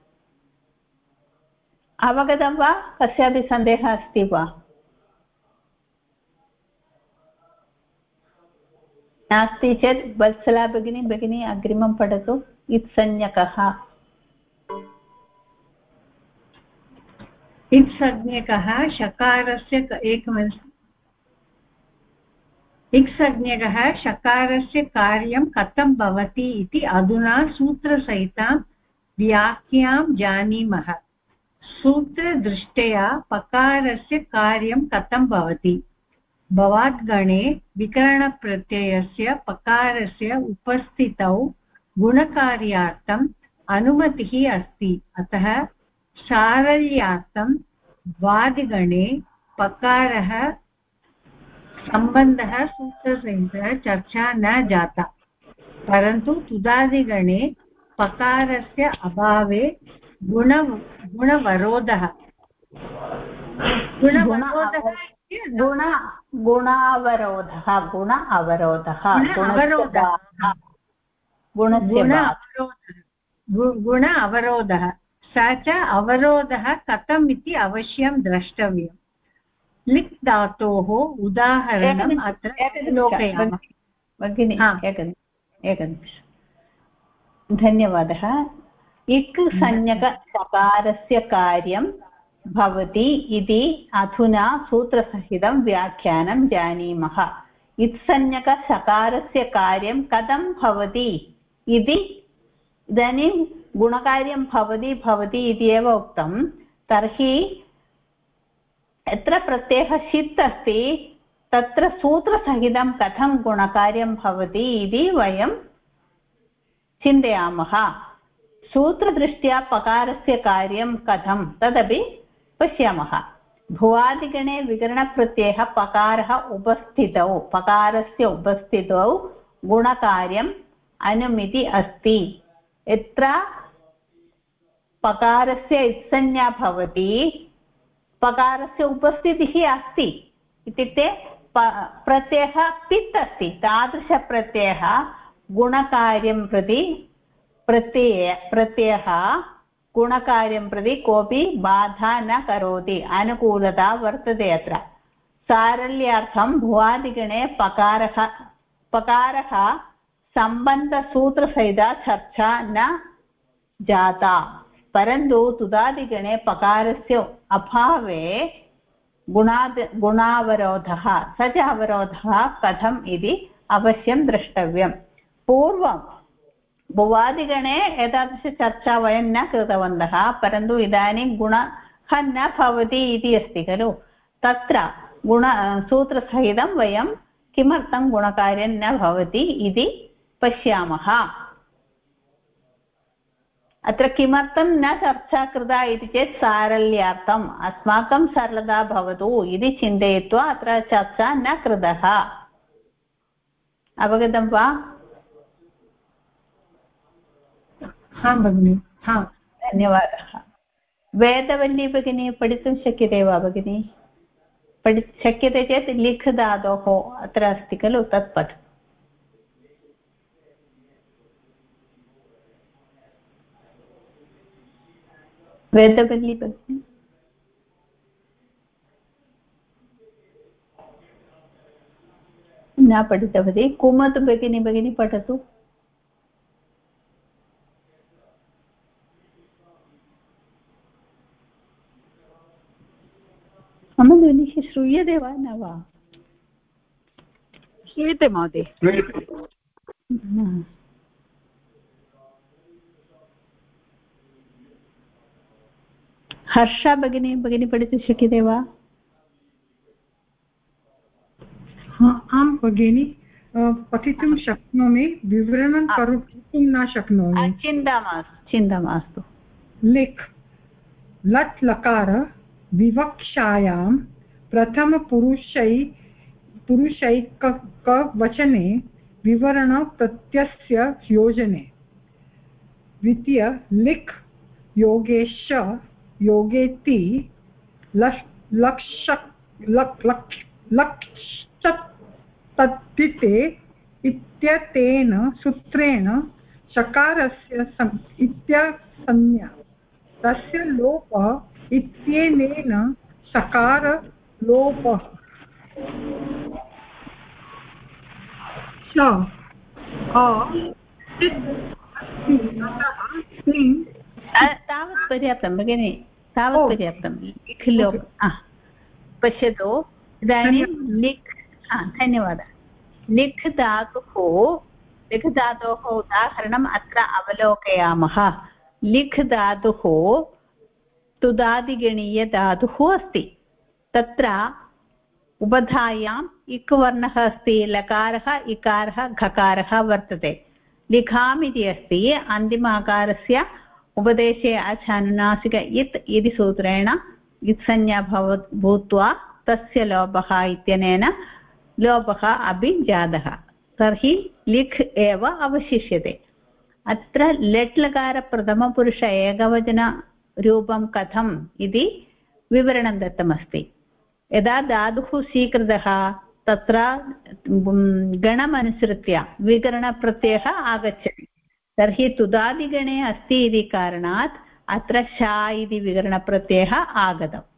अवगतं वा? कस्यापि सन्देहः अस्ति वा? नास्ति चेत् वत्सला भगिनी भगिनी, अग्रिमं पठतु। इत्संज्ञकः। इत्संज्ञकः शकारस्य एकमस्ति इक्सज्ञकः शकारस्य कार्यं कथं भवति इति अधुना सूत्रसहितां व्याख्यां जानीमः। सूत्रदृष्ट्या पकारस्य कार्यं कथं भवति? भवाद्गणे विकरणप्रत्ययस्य पकारस्य उपस्थितौ गुणकार्यार्थम् अनुमतिः अस्ति। अतः सारल्यार्थं वादिगणे पकारः सम्बन्धः सूत्रसहितः चर्चा न जाता। परन्तु तुदादिगणे पकारस्य अभावे गुण गुणवरोधः। गुणावरोधः गुण गुण अवरोधः गुण अवरोधः। स च अवरोधः कथम् इति अवश्यं द्रष्टव्यम्। लिक् धातोः उदाहरणम् अत्र लोकयामः भगिनि धन्यवादः। इक् संज्ञकसकारस्य कार्यं भवति इति अधुना सूत्रसहितं व्याख्यानं जानीमः। इत्संज्ञकसकारस्य कार्यं कथं भवति? इति इदानीं गुणकार्यं भवति भवति इति एव उक्तं। तर्हि यत्र प्रत्ययः षित् अस्ति, तत्र सूत्रसहितं कथं गुणकार्यं भवति इति वयं चिन्तयामः। सूत्रदृष्ट्या पकारस्य कार्यं कथं? तदपि पश्यामः। भुवादिगणे विकरणप्रत्ययः पकारः उपस्थितौ। पकारस्य उपस्थितौ गुणकार्यम् अनुमिति अस्ति। यत्र पकारस्य इत्संज्ञा भवति, पकारस्य उपस्थितिः अस्ति। इत्युक्ते प्रत्ययः पित् अस्ति। तादृशप्रत्ययः गुणकार्यं प्रति प्रत्यय, प्रत्ययः गुणकार्यं प्रति कोऽपि बाधा न करोति अनुकूलता वर्तते अत्र सारल्यार्थं भुवादिगणे पकारः पकारः सम्बन्धसूत्रसहिता चर्चा न जाता परन्तु तुदादिगणे पकारस्य अभावे गुणाद् गुणावरोधः स च अवरोधः कथम् इति अवश्यं द्रष्टव्यं पूर्वं भुवादिगणे एतादृशचर्चा वयं न कृतवन्तः परन्तु इदानीं गुणः न भवति इति अस्ति खलु तत्र गुण सूत्रसहितं वयं किमर्थं गुणकार्यं न भवति इति पश्यामः अत्र किमर्थं न चर्चा कृता इति चेत् सारल्यार्थम् अस्माकं सरलता भवतु इति चिन्तयित्वा अत्र चर्चा न कृतः अवगतं वा हा, भगिनि। हा। धन्यवादः। वेदवल्ली भगिनी, पठितुं शक्यते वा, भगिनी? पठि शक्यते चेत् लिख् धातोः अत्र अस्ति खलु, तत् पठ वेदवल्ली भगिनी? न पठितवती। कुमतु भगिनी भगिनी, पठतु। ध्वनिः श्रूयते वा न वा? श्रूयते महोदय। हर्षा भगिनी भगिनी पठितुं शक्यते वा? आं भगिनि पठितुं शक्नोमि विवरणं कर्तुं न शक्नोमि। चिन्ता मास्तु। चिन्ता मास्तु। लिख्। लट् लकार विवक्षायां प्रथमपुरुषै पुरुषैकवचने विवरणप्रत्ययस्य योजने। द्वितीय, लिख् योगेश योगेति लक् लक्ष लक् इत्यतेन सूत्रेण शकारस्य इत्यसंज्ञा। तस्य लोपः इत्यनेन सकारलोपः तावत् पर्याप्तं भगिनि तावत् पर्याप्तं। लिख् लोप पश्यतु इदानीं लिख् धन्यवादः। लिख् धातुः लिख् धातोः उदाहरणम् अत्र अवलोकयामः। लिख् धातुः तुदादिगणीयधातुः अस्ति, तत्र उपधायाम् इक् वर्णः अस्ति, लकारः, इकारः, घकारः वर्तते। लिखाम् अस्ति, अन्तिमाकारस्य उपदेशे अचानुनासिक इत् इति सूत्रेण इत्संज्ञा भव भूत्वा तस्य लोपः इत्यनेन लोपः अपि जातः तर्हि लिख् एव अवशिष्यते। अत्र लेट् लकारप्रथमपुरुष एकवचन रूपं कथम् इति विवरणं दत्तमस्ति यदा धातुः स्वीकृतः तत्र गणमनुसृत्य विकरणप्रत्ययः आगच्छति तर्हि तुदादिगणे अस्ति इति कारणात् अत्र शा इति विकरणप्रत्ययः आगतम्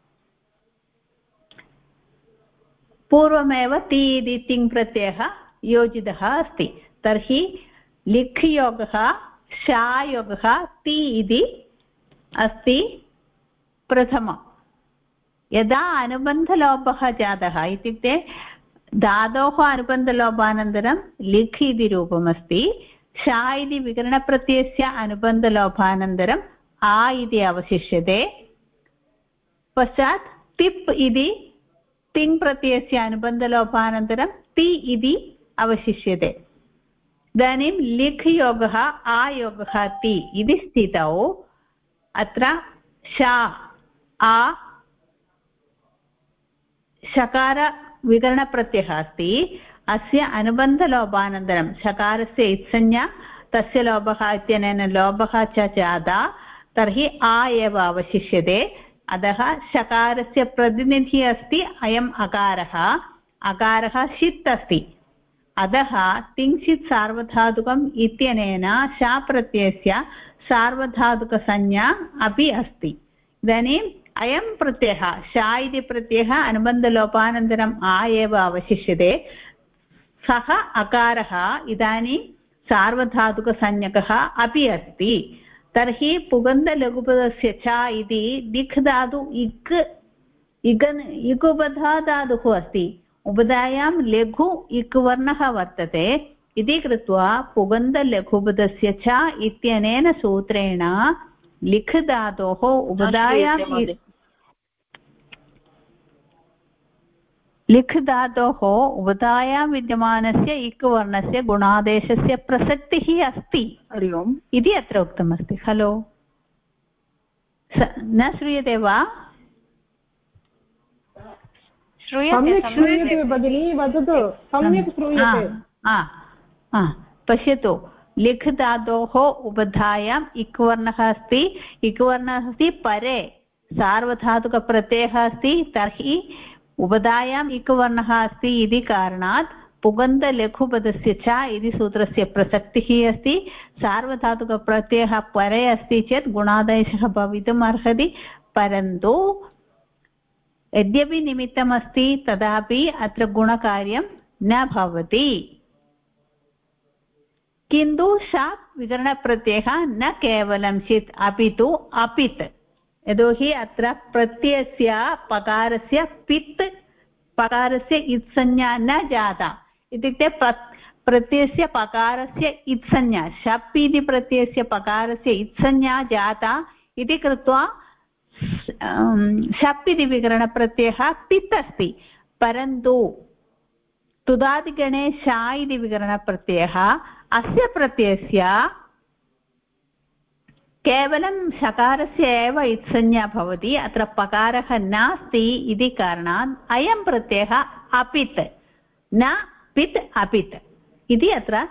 पूर्वमेव ति इति तिङ् प्रत्ययः योजितः अस्ति तर्हि लिख् योगः शायोगः ति इति अस्ति प्रथमं। यदा अनुबन्धलोपः जातः इत्युक्ते धातोः अनुबन्धलोपानन्तरं लिख् इति रूपमस्ति शा इति विकरणप्रत्ययस्य अनुबन्धलोपानन्तरम् आ इति अवशिष्यते, पश्चात् तिप् इति तिङ् प्रत्ययस्य अनुबन्धलोपानन्तरं ति इति अवशिष्यते। इदानीं लिख् योगः आयोगः ति इति स्थितौ। अत्र शा, आ, शकारविकरणप्रत्ययः अस्ति। अस्य अनुबन्धलोपानन्तरं शकारस्य इत्संज्ञा, तस्य लोभः इत्यनेन लोभः च जाता, तर्हि आ एव अवशिष्यते। अतः शकारस्य प्रतिनिधिः अस्ति, अयम् अकारः। अकारः षित् अस्ति। अतः तिङ्क्षित् सार्वधातुकम् इत्यनेन शाप्रत्ययस्य सार्वधातुकसंज्ञा अपि अस्ति। इदानीम् अयं प्रत्ययः शा इति प्रत्ययः अनुबन्धलोपानन्तरम् आ एव अवशिष्यते। सः, अकारः इदानीं सार्वधातुकसंज्ञकः अपि अस्ति। तर्हि पुगन्धलघुपदस्य च इति दिक् इक्, इगन् इकुपधा धातुः अस्ति। उपधायां लघु इक् वर्णः वर्तते। इति कृत्वा पुगन्धलघुपदस्य च इत्यनेन सूत्रेण लिख् धातोः उपधायां लिख् धातोः उबधायां विद्यमानस्य इक् वर्णस्य गुणादेशस्य प्रसक्तिः अस्ति। हरि ओम्। इति अत्र उक्तमस्ति। हलो। न श्रूयते वा? सम्यक् श्रूयते भगिनी वदतु। सम्यक् श्रूयते। पश्यतु लिख् धातोः उबधायाम् इक् वर्णः अस्ति। इक् वर्णः अस्ति परे, सार्वधातुकप्रत्ययः अस्ति, तर्हि उपधायाम् इकवर्णः अस्ति इति कारणात् पुगन्धलघुपदस्य च इति सूत्रस्य प्रसक्तिः अस्ति। सार्वधातुकप्रत्ययः परे अस्ति चेत् गुणादेशः भवितुम् अर्हति, परन्तु यद्यपि निमित्तमस्ति, तदापि अत्र गुणकार्यं न भवति। किन्तु शाप् विकरणप्रत्ययः न केवलं चित् अपि तु अपित्। यतोहि अत्र प्रत्ययस्य पकारस्य पित्, पकारस्य इत्संज्ञा न जाता। इत्युक्ते प्रत्ययस्य पकारस्य इत्संज्ञा, शप् इति प्रत्ययस्य पकारस्य इत्संज्ञा जाता इति कृत्वा शप् इति विकरणप्रत्ययः पित् अस्ति। परन्तु तुदादिगणे शा इति विकरणप्रत्ययः अस्य प्रत्ययस्य केवलं शकारस्य एव इत्संज्ञा भवति, अत्र पकारः नास्ति इति कारणात् अयं प्रत्ययः अपित्, न पित् अपित् इति अत्र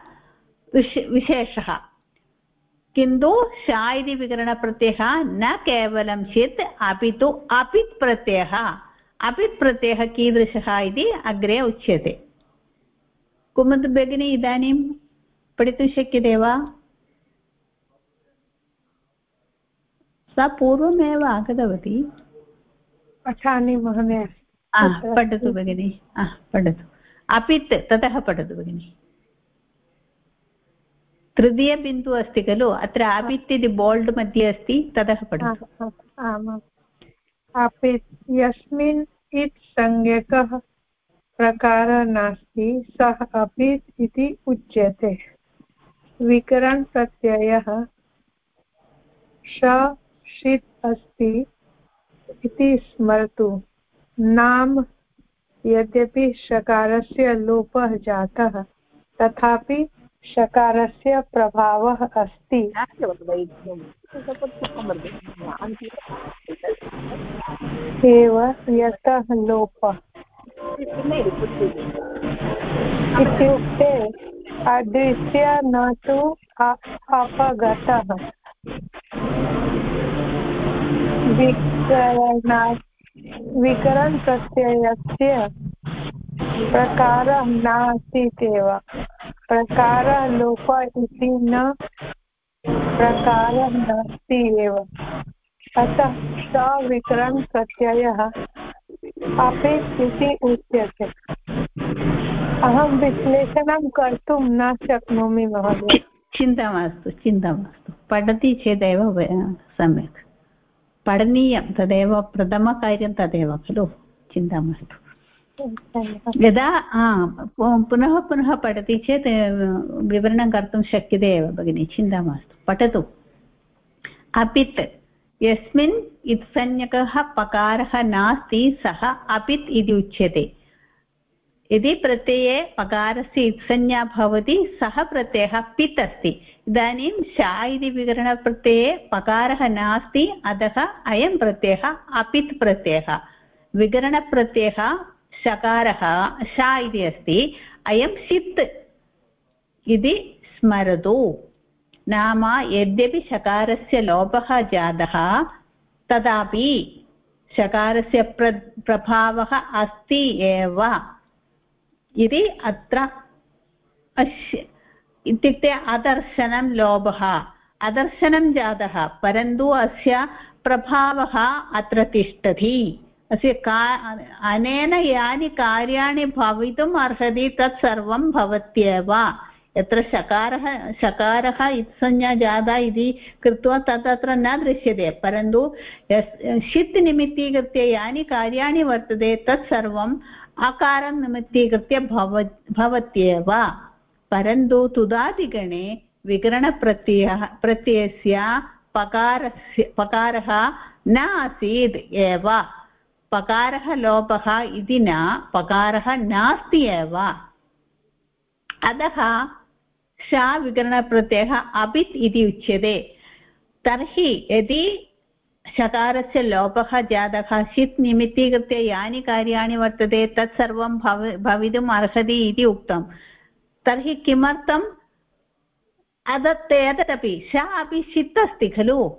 विश, विशेषः। किन्तु शा इति विकरणप्रत्ययः न केवलं चित् अपि तु अपित् प्रत्ययः अपित् प्रत्ययः कीदृशः इति अग्रे उच्यते। कुमुद् भगिनी इदानीं पठितुं शक्यते वा? सा पूर्वमेव आगतवती। पठामि महोदय। पठतु भगिनि। पठतु। अपित् ततः पठतु भगिनि। तृतीयबिन्दुः अस्ति खलु? अत्र अपित् इति बोल्ड् मध्ये अस्ति ततः पठतु। अपित् यस्मिन् इत् संज्ञकः प्रकारः नास्ति सः अपित् इति उच्यते। विकरणप्रत्ययः श षित् अस्ति इति स्मरतु। नाम यद्यपि शकारस्य लोपः जातः तथापि शकारस्य प्रभावः अस्ति। एव यतः लोपः। इत्युक्ते अदृश्य न तु अपगतः। विकरणात्, विकरणप्रत्ययस्य प्रकारः नासीत् एव। प्रकारः लोप इति न, प्रकारः नास्ति एव। अतः सविकरणप्रत्ययः अपि इति उच्यते। अहं विश्लेषणं कर्तुं न शक्नोमि महोदय। चिन्ता मास्तु चिन्ता मास्तु। पठति चेदेव सम्यक्। पठनीयं तदेव प्रथमकार्यं तदेव खलु। चिन्ता मास्तु। यदा पुनः पुनः पठति चेत् विवरणं कर्तुं शक्यते एव भगिनि। चिन्ता मास्तु। पठतु। अपित्। यस्मिन् इत्संज्ञकः पकारः नास्ति सः अपित् इति उच्यते। यदि प्रत्यये पकारस्य इत्संज्ञा भवति, सः प्रत्ययः पित् अस्ति इदानीं शा इति विकरणप्रत्यये पकारः नास्ति, अतः अयं प्रत्ययः अपित् प्रत्ययः। विकरणप्रत्ययः शकारः शा इति अस्ति, अयं षित् इति स्मरतु। नाम यद्यपि शकारस्य लोपः जातः, तदापि शकारस्य प्र, प्रभावः अस्ति एव। इति अत्र अस्य इत्युक्ते अदर्शनं लोभः अदर्शनं जातः, परन्तु अस्य प्रभावः अत्र तिष्ठति। अस्य का, अनेन यानि कार्याणि भवितुम् अर्हति तत् सर्वं भवत्येव। यत्र शकारः शकारः इत्संज्ञा जाता इति कृत्वा तत् अत्र न दृश्यते, परन्तु षित् निमित्तीकृत्य यानि कार्याणि वर्तते तत् आकारं निमित्तीकृत्य भव भवत्येव। परन्तु तुदादिगणे विकरणप्रत्ययः प्रत्ययस्य पकारस्य पकारः न आसीत् एव। पकारः लोपः इति न, पकारः नास्ति एव। अतः शा विकरणप्रत्ययः अपित् इति उच्यते। तर्हि यदि शकारस्य लोपः जातः। षित् निमित्तीकृत्य यानि कार्याणि वर्तते तत्सर्वं भव, भवितुम् अर्हति इति उक्तं। तर्हि किमर्थम् अदत् एतदपि श अपि षित् अस्ति खलु।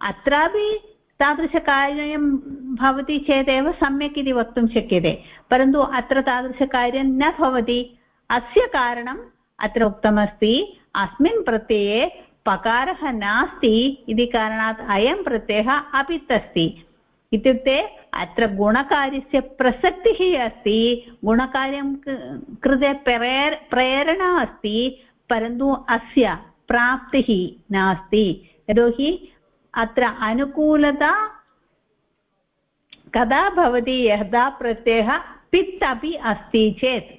अत्रापि तादृशकार्यं भवति चेदेव सम्यक् इति वक्तुं शक्यते। परन्तु अत्र तादृशकार्यं न भवति। अस्य कारणम् अत्र उक्तमस्ति। अस्मिन् प्रत्यये पकारः नास्ति इति कारणात् अयं प्रत्ययः अपित् अस्ति इत्युक्ते अत्र गुणकार्यस्य प्रसक्तिः अस्ति, गुणकार्यं कृते प्रेर, प्रेरणा अस्ति, परन्तु अस्य प्राप्तिः नास्ति। यतोहि अत्र अनुकूलता कदा भवति, यदा प्रत्ययः पित् अपि अस्ति चेत्।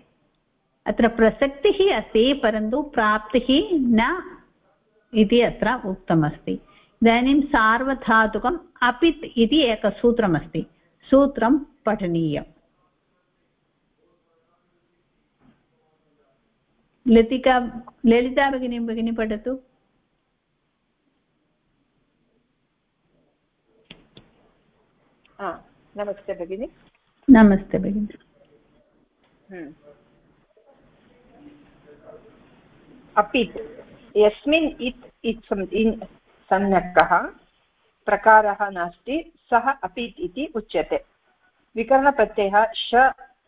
अत्र प्रसक्तिः अस्ति, परन्तु प्राप्तिः न इति अत्र उक्तमस्ति. इदानीं सार्वधातुकम् अपित् इति एकसूत्रमस्ति सूत्रं पठनीयम्. लतिका ललिता भगिनी भगिनी पठतु. नमस्ते भगिनि. नमस्ते भगिनि. हम्म। अपित्. यस्मिन् इत् इत् संज्ञकः प्रकारः नास्ति सः अपित् इति उच्यते। विकरणप्रत्ययः श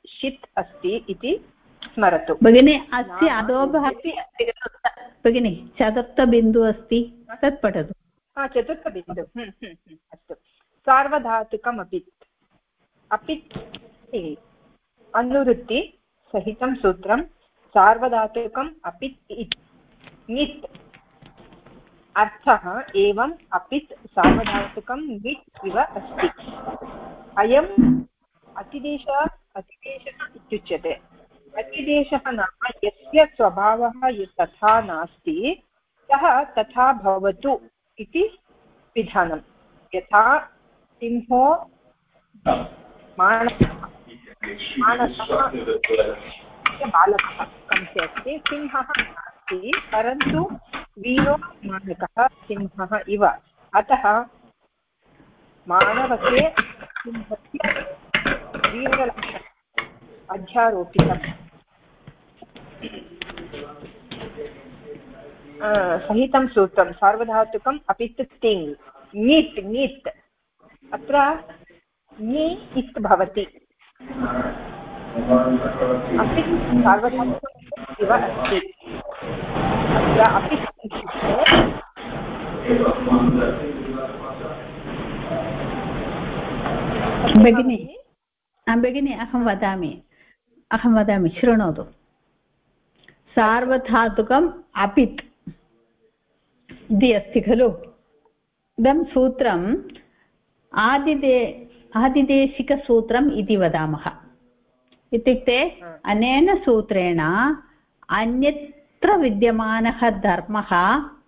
षित् अस्ति इति स्मरतु। भगिनि अस्य अधोभागे अस्ति। भगिनि चतुर्थबिन्दुः अस्ति तत् पठतु। चतुर्थबिन्दु। हम्म, हम्म, अस्तु। सार्वधातुकम् अपित् अपित् अनुवृत्ति सहितं सूत्रं सार्वधातुकम् अपित् इत्। नित्। अर्थः एवम् अपित् सार्वधातुकं नित् इव अस्ति। अयम् अतिदेशः अतिदेशः इत्युच्यते। अतिदेशः नाम यस्य स्वभावः तथा नास्ति, सः तथा भवतु इति विधानं यथा सिंहो मानसः बालकः कंसे अस्ति, सिंहः अस्ति परन्तु वीरो मानकः सिंहः इव। अतः मानवके सिंहस्य वीरलक्षणम् अध्यारोपितम्। सहितं सूत्रं, सार्वधातुकम् अपि तु तिङ् ङित् ङित्। अत्र ङि इत् भवति। अपि सार्वधातुकम् इव अस्ति अत्र अपि भगिनि भगिनि अहं वदामि। अहं वदामि शृणोतु। सार्वधातुकम् अपित् इति अस्ति खलु। इदं सूत्रम् आदिदे आदिदेशिकसूत्रम् इति वदामः। इत्युक्ते अनेन सूत्रेण अन्यत्र विद्यमानः धर्मः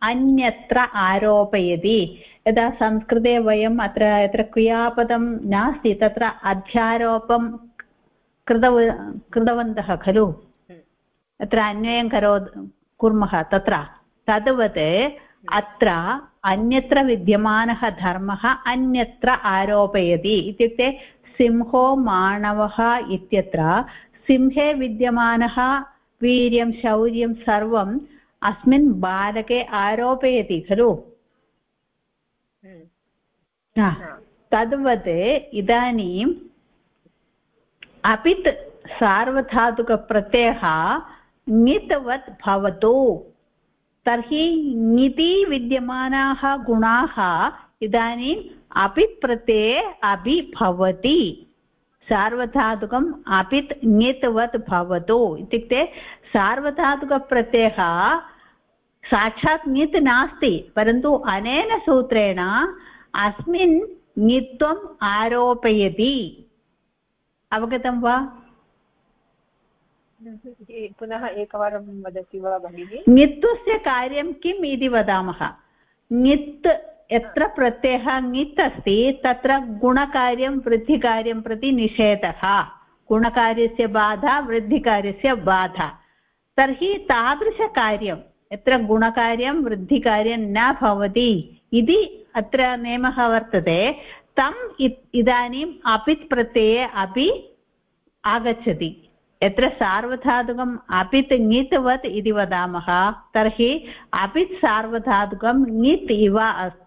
अन्यत्र आरोपयति. यदा संस्कृते वयम् अत्र यत्र क्रियापदं नास्ति तत्र अध्यारोपं कृतव कृतवन्तः खलु? अत्र अन्वयं करो कुर्मः तत्र. तद्वत् अत्र अन्यत्र विद्यमानः धर्मः अन्यत्र आरोपयति. इत्युक्ते सिंहो माणवः इत्यत्र सिंहे विद्यमानः वीर्यं शौर्यं सर्वम् अस्मिन् बालके आरोपयति खलु? तद्वत् इदानीम् अपित् सार्वधातुकप्रत्ययः ङितवत् भवतु। तर्हि ङिति विद्यमानाः गुणाः इदानीम् अपित् प्रत्यये अपि भवति सार्वधातुकम् अपित् ङितवत् भवतु। इत्युक्ते सार्वधातुकप्रत्ययः साक्षात् ङित् नास्ति परन्तु अनेन सूत्रेण अस्मिन् ङित्वम् आरोपयति। अवगतं वा? पुनः एकवारं वदति वा भगिनि? ङित्वस्य कार्यं किम् इति वदामः। ङित् यत्र प्रत्ययः ङित् अस्ति तत्र गुणकार्यं वृद्धिकार्यं प्रति निषेधः गुणकार्यस्य बाधा वृद्धिकार्यस्य बाधा तर्हि तादृशकार्यं यत्र गुणकार्यं वृद्धिकार्यं न भवति इति अत्र नियमः वर्तते तम् इदानीम् अपित् प्रत्यये अपि आगच्छति यत्र सार्वधातुकम् अपित् ङित्वत् इति वदामः तर्हि अपित् सार्वधातुकं ङित् इव अस्ति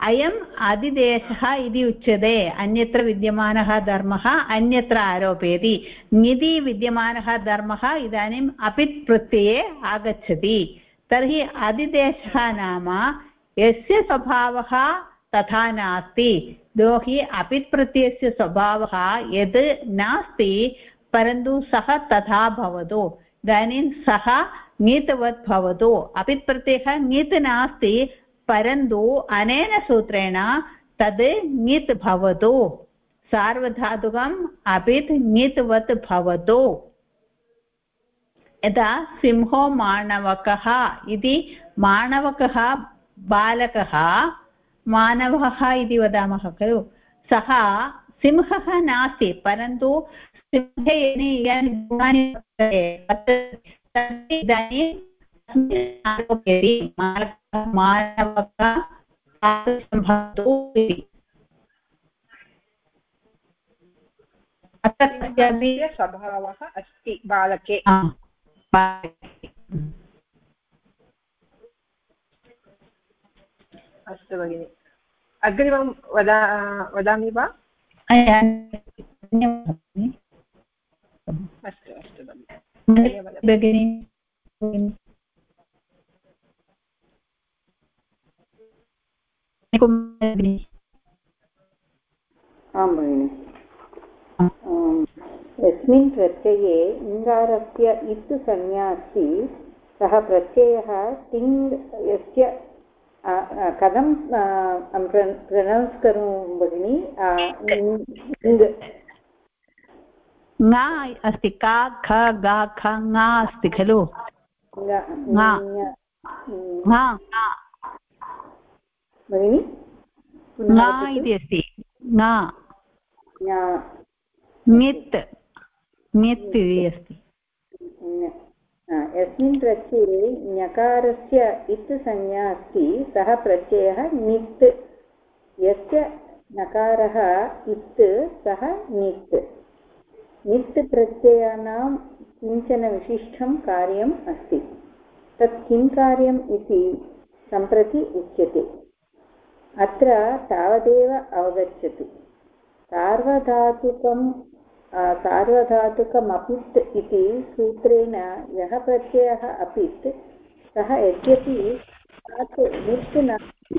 अयम् आदिदेशः इति उच्यते, अन्यत्र विद्यमानः धर्मः अन्यत्र आरोपयति। निधि विद्यमानः धर्मः इदानीम् अपित् प्रत्यये आगच्छति। तर्हि आदिदेशः नाम यस्य स्वभावः तथा नास्ति। द्रोहि अपित् प्रत्ययस्य स्वभावः यद् नास्ति, परन्तु सः तथा भवतु। इदानीं सः ङीतवत् भवतु। अपित् प्रत्ययः ङीत् नास्ति परन्तु अनेन सूत्रेण तद् ङित् भवतु सार्वधातुकम् अपित् ङित्वत् भवतु यदा सिंहो माणवकः इति माणवकः बालकः मानवः इति वदामः खलु सः सिंहः नास्ति परन्तु सिंहे यानि गुणानि इदानीं आरोपयति मानवः भवतु इति अत्र स्वभावः अस्ति, बालके। अस्तु भगिनि। अग्रिमं वदा, वदामि वा? अस्तु अस्तु भगिनि। आं भगिनि यस्मिन् प्रत्यये इङ्गारस्य इत् संज्ञा अस्ति सः प्रत्ययः तिङ् यस्य कथं प्रनौन्स् करोमि भगिनि? ङा अस्ति का ख गा ख ङा अस्ति खलु? भगिनि? ङा इति अस्ति। ङा। ङित्। ङित् इति अस्ति। यस्मिन् प्रत्यये ञकारस्य इत् संज्ञा अस्ति सः प्रत्ययः ङित्। यस्य नकारः इत् सः ङित्। ङित् प्रत्ययानां किंचन विशिष्टं कार्यम् अस्ति। तत् किं कार्यम् इति सम्प्रति उच्यते। अत्र तावदेव अवगच्छतु। सार्वधातुकं सार्वधातुकमपित् इति सूत्रेण यः प्रत्ययः अपित्, सः यद्यपि नित् नास्ति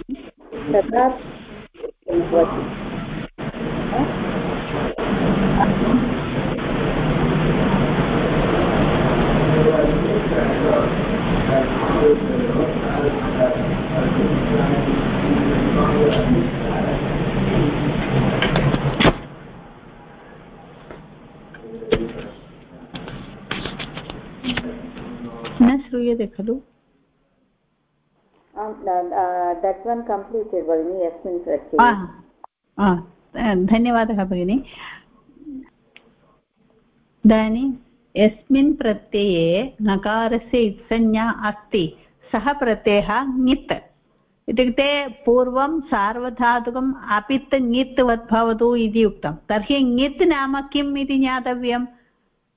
तथा भवति। न श्रूयते खलु धन्यवादः भगिनि। इदानीं यस्मिन् प्रत्यये नकारस्य इत्संज्ञा अस्ति सः प्रत्ययः ङित् इत्युक्ते पूर्वं सार्वधातुकम् अपित् ङित्वत् भवतु इति उक्तं। तर्हि ङित् नाम किम् इति ज्ञातव्यं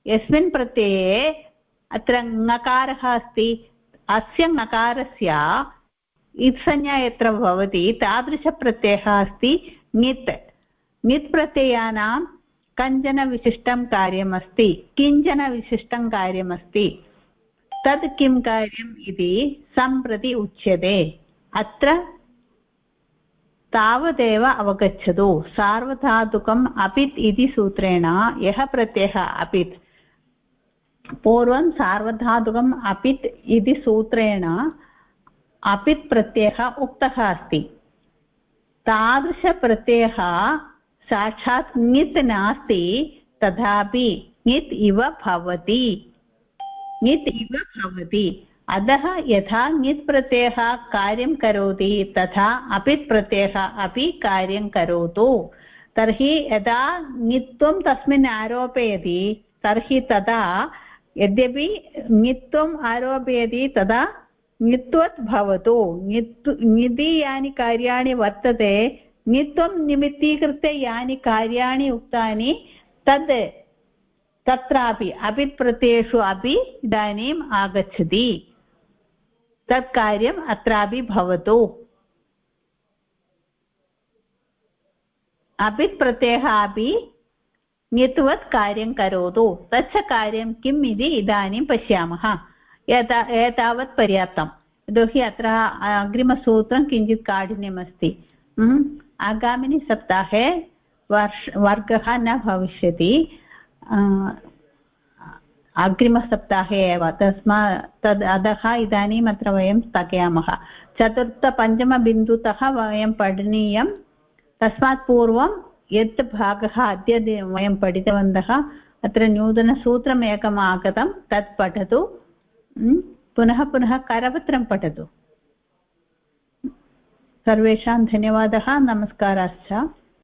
यस्मिन् प्रत्यये अत्र ङकारः अस्ति। अस्य ङकारस्य इत्संज्ञा यत्र भवति, तादृशप्रत्ययः अस्ति ङित्। ङित् प्रत्ययानां कञ्चन विशिष्टं कार्यमस्ति। किंचन विशिष्टं कार्यमस्ति। तत् किं कार्यम् इति सम्प्रति उच्यते। अत्र तावदेव अवगच्छतु। सार्वधातुकम् अपित् इति सूत्रेण यः प्रत्ययः अपित्। पूर्वं सार्वधातुकम् अपित् इति सूत्रेण अपित् प्रत्ययः उक्तः अस्ति। तादृशप्रत्ययः साक्षात् ङित् नास्ति, तथापि ङित् इव भवति। ङित् इव भवति। अतः यथा ङित् प्रत्ययः कार्यं करोति, तथा अपित् प्रत्ययः अपि कार्यं करोतु। तर्हि यदा ङित्वं तस्मिन् आरोपयति, तर्हि तदा यद्यपि ङित्वम् आरोपयति, तदा ङित्वत् भवतु। ङिति यानि कार्याणि वर्तते ङित्वं निमित्तीकृत्य यानि कार्याणि उक्तानि, तद् तत्रापि अपित् प्रत्ययेषु अपि इदानीम् आगच्छति। तत् कार्यम् अत्रापि भवतु। अपित् प्रत्ययः अपि ङित्वत् कार्यं करोतु। तच्च कार्यं किम् इति इदानीं पश्यामः। एता एतावत् पर्याप्तम्। यतोहि अत्र अग्रिमसूत्रं किञ्चित् काठिन्यमस्ति। आगामिनि सप्ताहे वर्ष, वर्गः न भविष्यति। अग्रिमसप्ताहे एव तस्मात् तद् अतः इदानीम् अत्र वयं स्थगयामः। चतुर्थपञ्चमबिन्दुतः वयं पठनीयं। तस्मात् पूर्वं यत् भागः अद्य वयं पठितवन्तः, अत्र नूतनसूत्रम् आगतं, तत् पठतु। पुनः पुनः करपत्रं पठतु। सर्वेषां धन्यवादः, नमस्काराश्च।